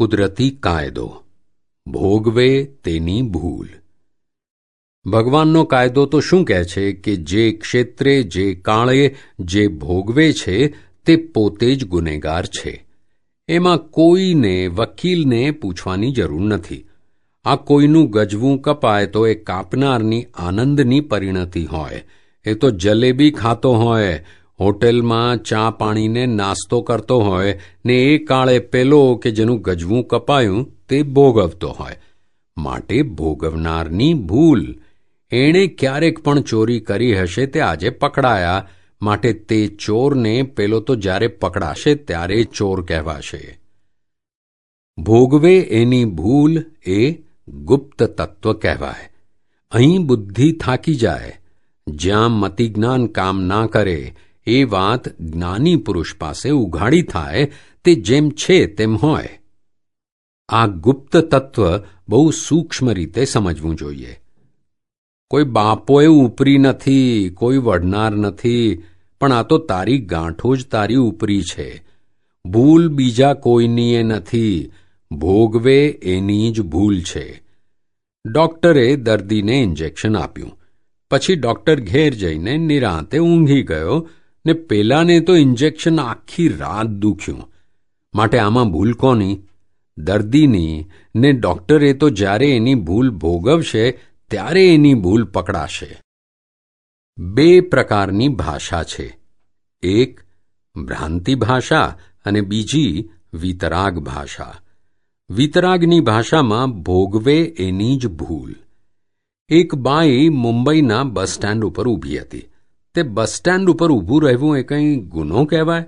કુદરતી કાયદો. ભોગવે તેની ભૂલ. ભગવાનનો કાયદો તો શું કહે છે કે જે ક્ષેત્રે, જે કાળે, જે ભોગવે છે, તે પોતે જ ગુનેગાર છે. એમાં કોઈને, વકીલને પૂછવાની જરૂર નથી. આ કોઈનું ગજવું કપાય તો એ કાપનારની આનંદની પરિણતિ હોય. એ તો જલેબી ખાતો હોય. હોટેલમાં ચા પાણીને નાસ્તો કરતો હોય ને એ કાળે પેલો કે જેનું ગજવું કપાયું તે ભોગવતો હોય. માટે ભોગવનારની ભૂલ. એણે ક્યારેક પણ ચોરી કરી હશે તે આજે પકડાયા. માટે તે ચોરને પેલો તો જ્યારે પકડાશે ત્યારે ચોર કહેવાશે. ભોગવે એની ભૂલ એ ગુપ્ત તત્વ કહેવાય. અહીં બુદ્ધિ થાકી જાય. જ્યાં મતિજ્ઞાન કામ ના કરે એ વાત જ્ઞાની પુરુષ પાસે ઉઘાડી થાય તે જેમ છે તેમ હોય. આ ગુપ્ત તત્વ બહુ સૂક્ષ્મ રીતે સમજવું જોઈએ. કોઈ બાપોએ ઉપરી નથી, કોઈ વઢનાર નથી, પણ આ તો તારી ગાંઠો જ તારી ઉપરી છે. ભૂલ બીજા કોઈનીએ નથી, ભોગવે એની જ ભૂલ છે. ડોક્ટરે દર્દીને ઇન્જેક્શન આપ્યું. પછી ડોક્ટર ઘેર જઈને નિરાંતે ઊંઘી ગયો ને પેલાને તો ઇન્જેક્શન આખી રાત દુખ્યું. માટે આમાં ભૂલ કોની? દર્દીની. ને ડોક્ટરે તો જ્યારે એની ભૂલ ભોગવશે, ત્યારે એની ભૂલ પકડાશે. બે પ્રકારની ભાષા છે. એક ભ્રાંતિ ભાષા અને બીજી વિતરાગ ભાષા. વિતરાગની ભાષામાં ભોગવે એની જ ભૂલ. એક બાઈ મુંબઈના બસ સ્ટેન્ડ ઉપર ઊભી હતી. તે બસ સ્ટેન્ડ ઉપર ઊભું રહેવું એ કંઈ ગુનો કહેવાય?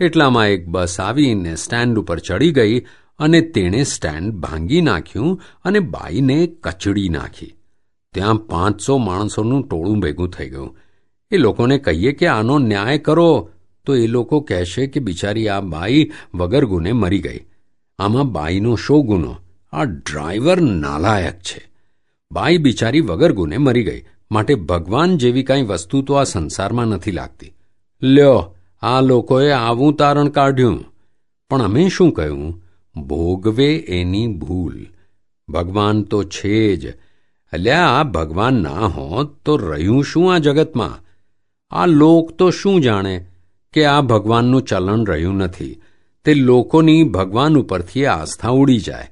એટલામાં એક બસ આવીને સ્ટેન્ડ ઉપર ચડી ગઈ અને તેણે સ્ટેન્ડ ભાંગી નાખ્યું અને બાઈને કચડી નાખી. ત્યાં પાંચસો માણસોનું ટોળું ભેગું થઈ ગયું. એ લોકોને કહીએ કે આનો ન્યાય કરો, તો એ લોકો કહેશે કે બિચારી આ બાઈ વગર ગુને મરી ગઈ. આમાં બાઈનો શો ગુનો? આ ડ્રાઈવર નાલાયક છે. બાઈ બિચારી વગર ગુને મરી ગઈ. માટે ભગવાન જેવી કાંઈ વસ્તુ તો આ સંસારમાં નથી લાગતી. લ્યો, આ લોકોએ આવું તારણ કાઢ્યું. પણ અમે શું કહ્યું? ભોગવે એની ભૂલ. ભગવાન તો છે જ. અલ્યા, આ ભગવાન ના હોત તો રહ્યું શું આ જગતમાં? આ લોક તો શું જાણે કે આ ભગવાનનું ચલણ રહ્યું નથી? તે લોકોની ભગવાન ઉપરથી આસ્થા ઉડી જાય.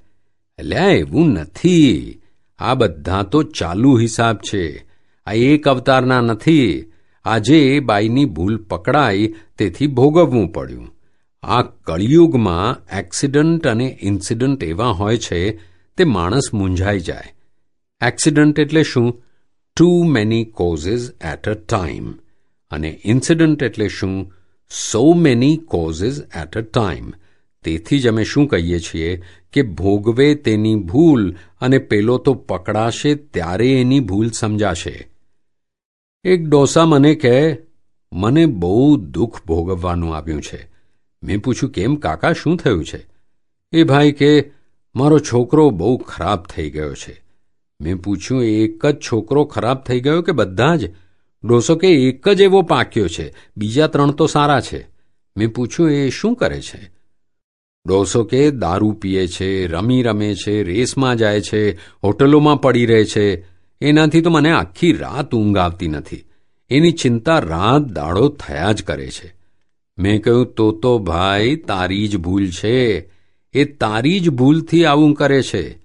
અલ્યા, એવું નથી. આ બધા તો ચાલુ હિસાબ છે. આ એક અવતારના નથી. આજે બાઈની ભૂલ પકડાઈ, તેથી ભોગવવું પડ્યું. આ કળિયુગમાં એક્સિડન્ટ અને ઇન્સિડન્ટ એવા હોય છે, તે માણસ મૂંઝાઈ જાય. એક્સિડન્ટ એટલે શું? Too many causes at a time અને ઇન્સિડન્ટ એટલે શું? So many causes at a time તેથી જ અમે શું કહીએ છીએ કે ભોગવે તેની ભૂલ અને પેલો તો પકડાશે ત્યારે એની ભૂલ સમજાશે. એક ડોસા મને કહે, મને બહુ દુઃખ ભોગવવાનું આવ્યું છે. મેં પૂછ્યું, કેમ કાકા, શું થયું છે? એ ભાઈ કે, મારો છોકરો બહુ ખરાબ થઈ ગયો છે. મેં પૂછ્યું, એક જ છોકરો ખરાબ થઈ ગયો કે બધા જ? ડોસો કે, એક જ એવો પાક્યો છે. બીજા ત્રણ તો સારા છે. મેં પૂછ્યું, એ શું કરે છે? ડોસો કે, દારૂ પીએ છે, રમી રમે છે, રેસમાં જાય છે, હોટલોમાં પડી રહે છે. એનાથી તો મને આખી રાત ઊંઘ આવતી નથી. એની ચિંતા રાત દાડો થયા જ કરે છે. મેં કહ્યું, તો તો ભાઈ, તારી જ ભૂલ છે. એ તારી જ ભૂલથી આવું કરે છે.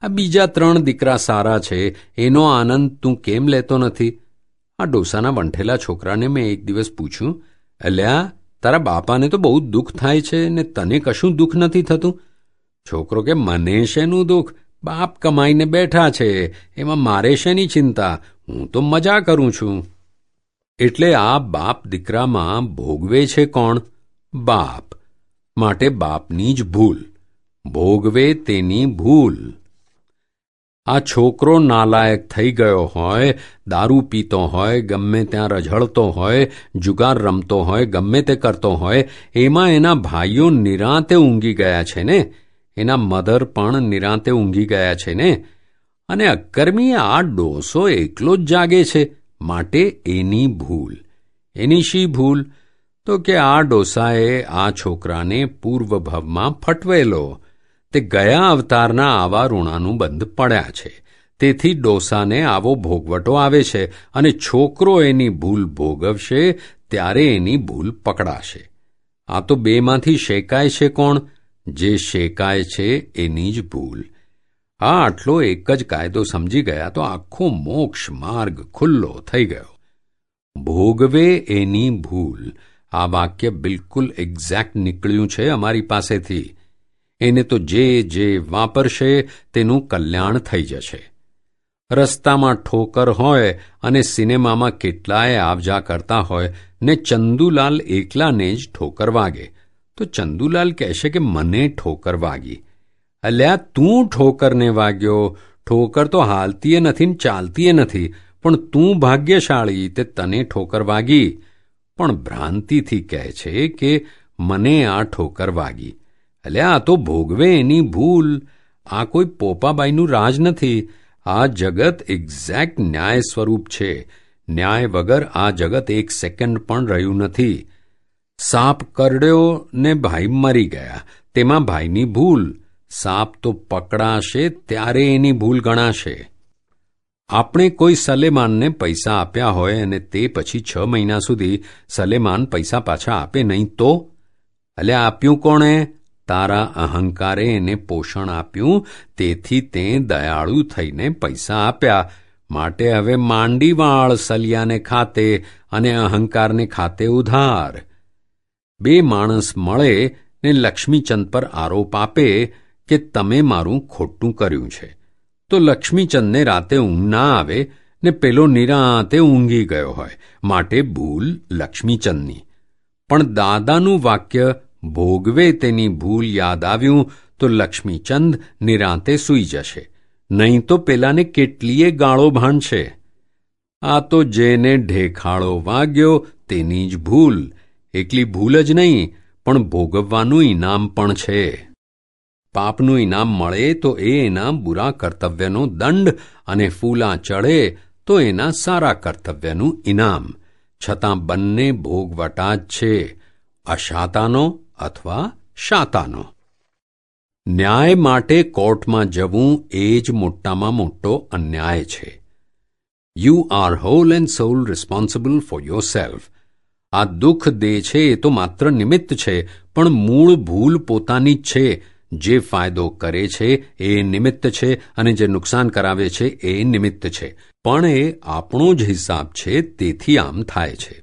આ બીજા ત્રણ દીકરા સારા છે. એનો આનંદ તું કેમ લેતો નથી? આ ડોસાના વંઠેલા છોકરાને મેં એક દિવસ પૂછ્યું, અલ્યા, તારા બાપાને તો બહુ દુઃખ થાય છે ને તને કશું દુઃખ નથી થતું? છોકરો કે, મને શેનું દુઃખ? બાપ કમાઈને બેઠા છે. એમાં મારે શેની ચિંતા? હું તો મજા કરું છું. એટલે આ બાપ દીકરામાં ભોગવે છે કોણ? બાપ. માટે બાપની જ ભૂલ. ભોગવે તેની ભૂલ. આ છોકરો નાલાયક થઈ ગયો હોય, દારૂ પીતો હોય, ગમે ત્યાં રઝળતો હોય, જુગાર રમતો હોય, ગમે તે કરતો હોય, એમાં એના ભાઈઓ નિરાંતે ઊંઘી ગયા છે ને? એના મધર પણ નિરાંતે ઊંઘી ગયા છે ને? અને અક્કર્મી આ ડોસો એકલો જ જાગે છે માટે એની ભૂલ. એની શી ભૂલ? તો કે આ ડોસાએ આ છોકરાને પૂર્વભવમાં ફટવેલો. તે ગયા અવતારના આવા ઋણાનું બંધ પડ્યા છે. તેથી ડોસાને આવો ભોગવટો આવે છે અને છોકરો એની ભૂલ ભોગવશે ત્યારે એની ભૂલ પકડાશે. આ તો બેમાંથી શેકાય છે કોણ? જે શેકાય છે એની જ ભૂલ. આ આટલો એક જ કાયદો સમજી ગયા તો આખો મોક્ષ માર્ગ ખુલ્લો થઈ ગયો. ભોગવે એની ભૂલ. આ વાક્ય બિલકુલ એક્ઝેક્ટ નીકળ્યું છે અમારી પાસેથી. એને તો જે જે વાપરશે તેનું કલ્યાણ થઈ જશે. રસ્તામાં ઠોકર હોય અને સિનેમામાં કેટલાય આવજા કરતા હોય ને ચંદુલાલ એકલાને જ ઠોકર વાગે. તો ચંદુલાલ કહેશે કે મને ઠોકર વાગી. અલ્યા, તું ઠોકરને વાગ્યો. ઠોકર તો હાલતીએ નથી ને ચાલતીએ નથી, પણ તું ભાગ્યશાળી તે તને ઠોકર વાગી. પણ ભ્રાંતિથી કહે છે કે મને આ ઠોકર વાગી. અલ્યા, આ તો ભોગવે એની ભૂલ. આ કોઈ પોપાબાઈનું રાજ નથી. આ જગત એક્ઝેક્ટ ન્યાય સ્વરૂપ છે. ન્યાય વગર આ જગત એક સેકન્ડ પણ રહ્યું નથી. સાપ કરડ્યો ને ભાઈ મરી ગયા. તેમાં ભાઈની ભૂલ. સાપ તો પકડાશે ત્યારે એની ભૂલ ગણાશે. આપણે કોઈ સલેમાનને પૈસા આપ્યા હોય અને તે પછી છ મહિના સુધી સલેમાન પૈસા પાછા આપે નહીં તો? એટલે આપ્યું કોણે? તારા અહંકારે એને પોષણ આપ્યું, તેથી તે દયાળુ થઈને પૈસા આપ્યા. માટે હવે માંડીવાળ સલિયાને ખાતે અને અહંકારને ખાતે ઉધાર. બે માણસ મળે ને લક્ષ્મીચંદ પર આરોપ આપે કે તમે મારું ખોટું કર્યું છે. તો લક્ષ્મીચંદને રાતે ઊંઘ ના આવે ને પેલો નિરાતે ઊંઘી ગયો હોય, માટે ભૂલ લક્ષ્મીચંદની. પણ દાદાનું વાક્ય ભોગવે તેની ભૂલ યાદ આવ્યું તો લક્ષ્મીચંદ નિરાંતે સૂઈ જશે. નહીં તો પેલાને કેટલીય ગાળો ભાંડશે. આ તો જેને ઢેખાળો વાગ્યો તેની જ ભૂલ એકલી ભૂલ જ નહીં, પણ ભોગવવાનું ઇનામ પણ છે. પાપનું ઇનામ મળે તો એ એના બુરા કર્તવ્યનો દંડ અને ફૂલા ચડે તો એના સારા કર્તવ્યનું ઇનામ છતાં બંને ભોગવટા જ છે, અશાતાનો અથવા શાતાનો. ન્યાય માટે કોર્ટમાં જવું એ જ મોટામાં મોટો અન્યાય છે. You are whole and sole responsible for yourself આ દુઃખ દે છે એ તો માત્ર નિમિત્ત છે, પણ મૂળ ભૂલ પોતાની જ છે. જે ફાયદો કરે છે એ નિમિત્ત છે અને જે નુકસાન કરાવે છે એ નિમિત્ત છે. પણ એ આપણો જ હિસાબ છે, તેથી આમ થાય છે.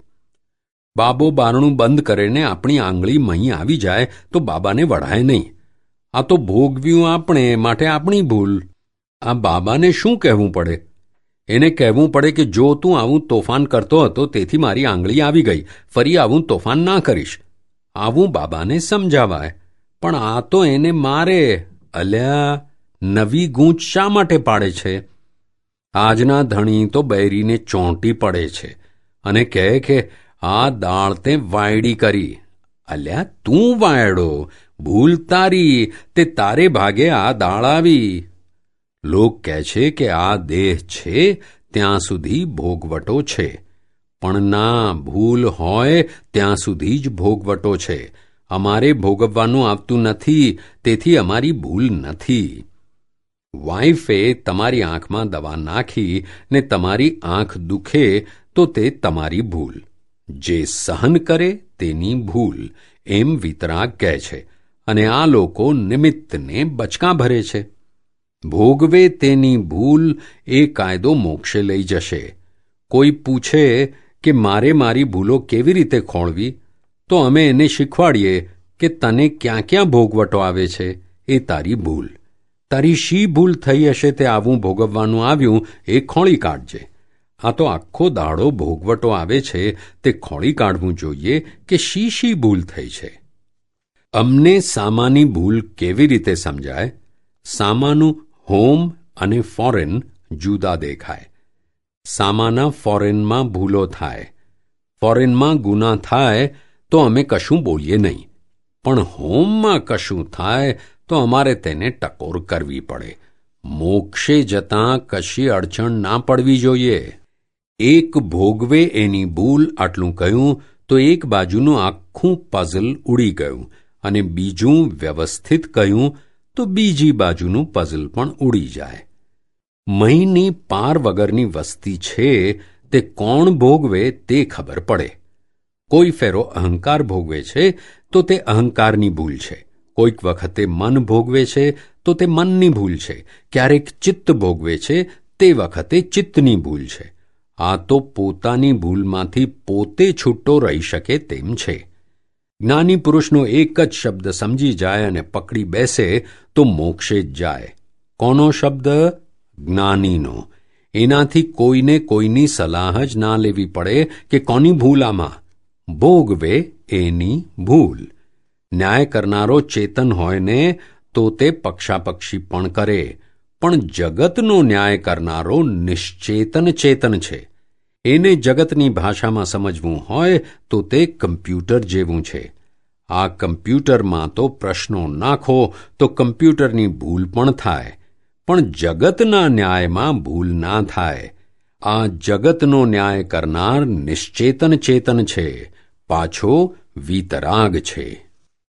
બાબો બારણું બંધ કરીને આપણી આંગળી મહી આવી જાય તો બાબાને વઢાય નહીં. આ તો ભોગવ્યું આપણે માટે આપણી ભૂલ. આ બાબાને શું કહેવું પડે? એને કહેવું પડે કે જો તું આવું તોફાન કરતો હતો, તેથી મારી આંગળી આવી ગઈ. ફરી આવું તોફાન ના કરીશ. આવું બાબાને સમજાવાય. પણ આ તો એને મારે. અલ્યા, નવી ગૂંચ શા માટે પાડે છે? આજના ધણી તો બૈરીને ચોંટી પડે છે અને કહે કે, આ દાળ તે વાયડી કરી. અલ્યા, તું વાયડો. ભૂલ તારી. તે તારે ભાગે આ દાળ આવી. લોક કહે છે કે આ દેહ છે, ત્યાં સુધી ભોગવટો છે. પણ ના ભૂલ હોય, ત્યાં સુધી જ ભોગવટો છે. અમારે ભોગવવાનું આવતું નથી, તેથી અમારી ભૂલ નથી. વાઇફે તમારી આંખમાં દવા નાખી ને તમારી આંખ દુખે, તો તે તમારી ભૂલ. જે સહન કરે તેની ભૂલ, એમ વિતરાગ કહે છે. અને આ લોકો નિમિત્તને બચકા ભરે છે. ભોગવે તેની ભૂલ એ કાયદો મોક્ષે લઈ જશે. કોઈ પૂછે કે મારે મારી ભૂલો કેવી રીતે ખોળવી તો અમે એને શીખવાડીએ કે તને ક્યાં ક્યાં ભોગવટો આવે છે એ તારી ભૂલ. તારી શી ભૂલ થઈ હશે તે આવું ભોગવવાનું આવ્યું એ ખોળી કાઢજે. આ તો આખો દાડો ભોગવટો આવે છે તે ખોળી કાઢવું જોઈએ કે શી શી ભૂલ થઈ છે. અમને સામાની ભૂલ કેવી રીતે સમજાય? સામાનું હોમ અને ફોરેન જુદા દેખાય. સામાના ફોરેનમાં ભૂલો થાય. ફોરેનમાં ગુના થાય તો અમે કશું બોલીએ નહીં. પણ હોમમાં કશું થાય તો અમારે તેને ટકોર કરવી પડે. મોક્ષે જતાં કશી અડચણ ના પડવી જોઈએ. એક ભોગવે એની ભૂલ આટલું કહ્યું તો એક બાજુનું આખું પઝલ ઉડી ગયું અને બીજું વ્યવસ્થિત કહ્યું તો બીજી બાજુનું પઝલ પણ ઉડી જાય. મહીની પાર વગરની વસ્તી છે, તે કોણ ભોગવે તે ખબર પડે. કોઈ ફેરો અહંકાર ભોગવે છે, તો તે અહંકારની ભૂલ છે. કોઈક વખતે મન ભોગવે છે, તો તે મનની ભૂલ છે. ક્યારેક ચિત્ત ભોગવે છે, તે વખતે ચિત્તની ભૂલ છે. આ તો પોતાની ભૂલમાંથી પોતે છૂટો રહી શકે તેમ છે. જ્ઞાની પુરુષનો એક જ શબ્દ સમજી જાય અને પકડી બેસે તો મોક્ષે જ જાય. કોનો શબ્દ? જ્ઞાનીનો. એનાથી કોઈને કોઈની સલાહ જ ના લેવી પડે કે કોની ભૂલ આમાં? ભોગવે એની ભૂલ. ન્યાય કરનારો ચેતન હોય ને તો તે પક્ષાપક્ષી પણ કરે. પણ જગતનો ન્યાય કરનારો નિશ્ચેતન ચેતન છે. એને જગતની ભાષામાં સમજવું હોય તો તે કમ્પ્યુટર જેવું છે. આ કમ્પ્યુટરમાં તો પ્રશ્નો નાખો તો કમ્પ્યુટરની ભૂલ પણ થાય. પણ જગતના ન્યાયમાં ભૂલ ના થાય. આ જગતનો ન્યાય કરનાર નિશ્ચેતન ચેતન છે. પાછો વીતરાગ છે.